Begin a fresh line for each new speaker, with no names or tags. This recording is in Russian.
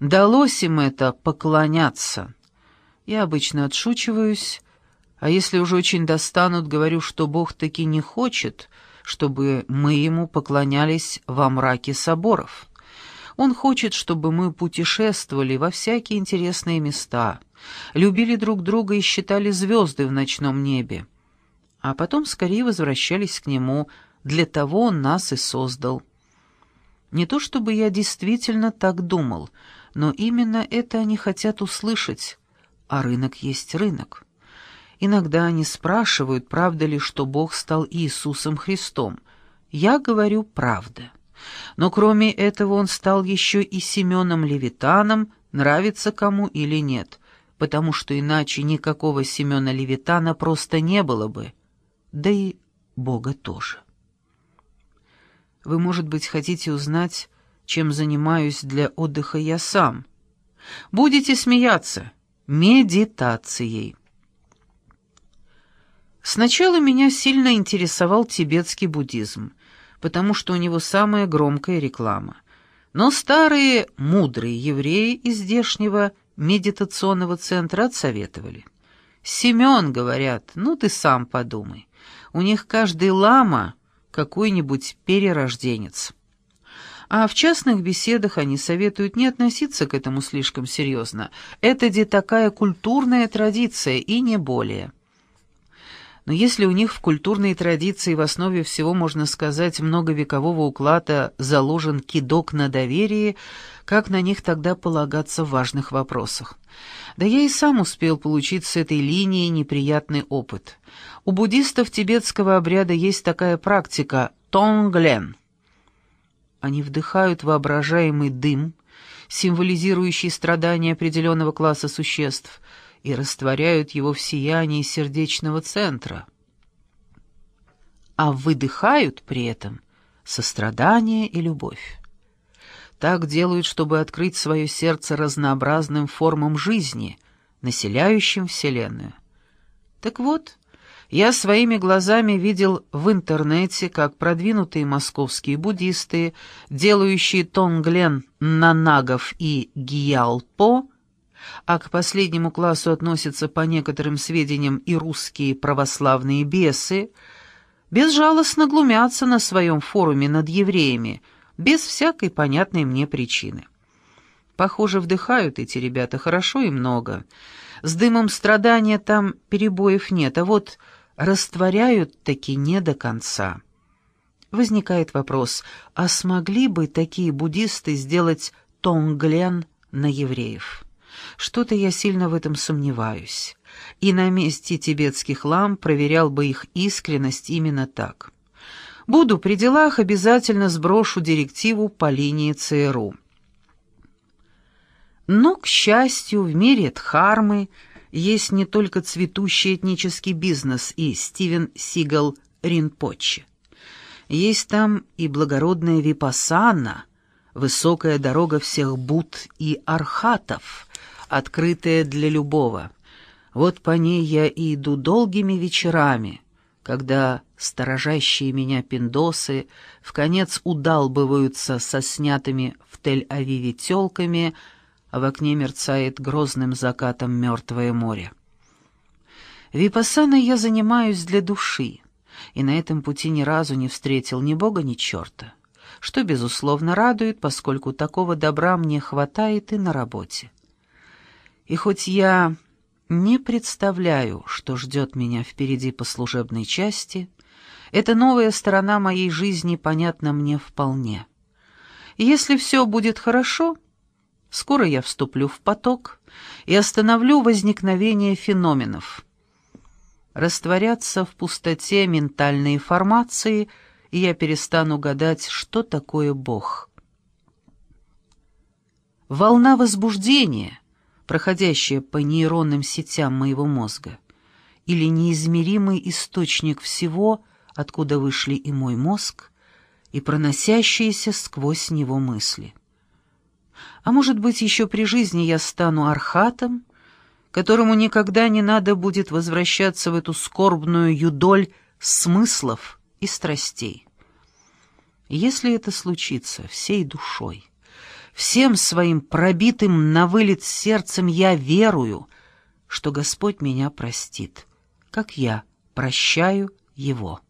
Далось им это поклоняться. Я обычно отшучиваюсь, а если уже очень достанут, говорю, что Бог таки не хочет, чтобы мы ему поклонялись во мраке соборов. Он хочет, чтобы мы путешествовали во всякие интересные места, любили друг друга и считали звезды в ночном небе. А потом скорее возвращались к нему, для того он нас и создал. Не то чтобы я действительно так думал, но именно это они хотят услышать, а рынок есть рынок. Иногда они спрашивают, правда ли, что Бог стал Иисусом Христом. Я говорю правда. Но кроме этого он стал еще и Семеном Левитаном, нравится кому или нет, потому что иначе никакого Семена Левитана просто не было бы, да и Бога тоже. Вы, может быть, хотите узнать, чем занимаюсь для отдыха я сам. Будете смеяться. Медитацией. Сначала меня сильно интересовал тибетский буддизм, потому что у него самая громкая реклама. Но старые, мудрые евреи из здешнего медитационного центра отсоветовали. «Семен, — говорят, — ну ты сам подумай, у них каждый лама — какой-нибудь перерожденец». А в частных беседах они советуют не относиться к этому слишком серьезно. Это де такая культурная традиция, и не более. Но если у них в культурной традиции в основе всего, можно сказать, многовекового уклада заложен кидок на доверие, как на них тогда полагаться в важных вопросах? Да я и сам успел получить с этой линии неприятный опыт. У буддистов тибетского обряда есть такая практика – тонглен – они вдыхают воображаемый дым, символизирующий страдания определенного класса существ, и растворяют его в сиянии сердечного центра. А выдыхают при этом сострадание и любовь. Так делают, чтобы открыть свое сердце разнообразным формам жизни, населяющим Вселенную. Так вот, я своими глазами видел в интернете, как продвинутые московские буддисты, делающие тонглен нанагов и гиалпо, а к последнему классу относятся по некоторым сведениям и русские православные бесы, безжалостно глумятся на своем форуме над евреями, без всякой понятной мне причины. Похоже, вдыхают эти ребята хорошо и много. С дымом страдания там перебоев нет, а вот растворяют таки не до конца. Возникает вопрос, а смогли бы такие буддисты сделать тонглен на евреев? Что-то я сильно в этом сомневаюсь. И на месте тибетских лам проверял бы их искренность именно так. Буду при делах, обязательно сброшу директиву по линии ЦРУ. Но, к счастью, в мире Дхармы – есть не только цветущий этнический бизнес и Стивен Сигал Ринпоче. Есть там и благородная випасана, высокая дорога всех Буд и Архатов, открытая для любого. Вот по ней я и иду долгими вечерами, когда сторожащие меня пиндосы в конец удалбываются со снятыми в Тель-Авиве тёлками — а в окне мерцает грозным закатом мертвое море. Випассаной я занимаюсь для души, и на этом пути ни разу не встретил ни бога, ни черта, что, безусловно, радует, поскольку такого добра мне хватает и на работе. И хоть я не представляю, что ждет меня впереди по служебной части, эта новая сторона моей жизни понятна мне вполне. Если все будет хорошо, Скоро я вступлю в поток и остановлю возникновение феноменов. Растворятся в пустоте ментальные формации, и я перестану гадать, что такое Бог. Волна возбуждения, проходящая по нейронным сетям моего мозга, или неизмеримый источник всего, откуда вышли и мой мозг, и проносящиеся сквозь него мысли. А может быть, еще при жизни я стану архатом, которому никогда не надо будет возвращаться в эту скорбную юдоль смыслов и страстей. Если это случится всей душой, всем своим пробитым на вылет сердцем я верую, что Господь меня простит, как я прощаю Его.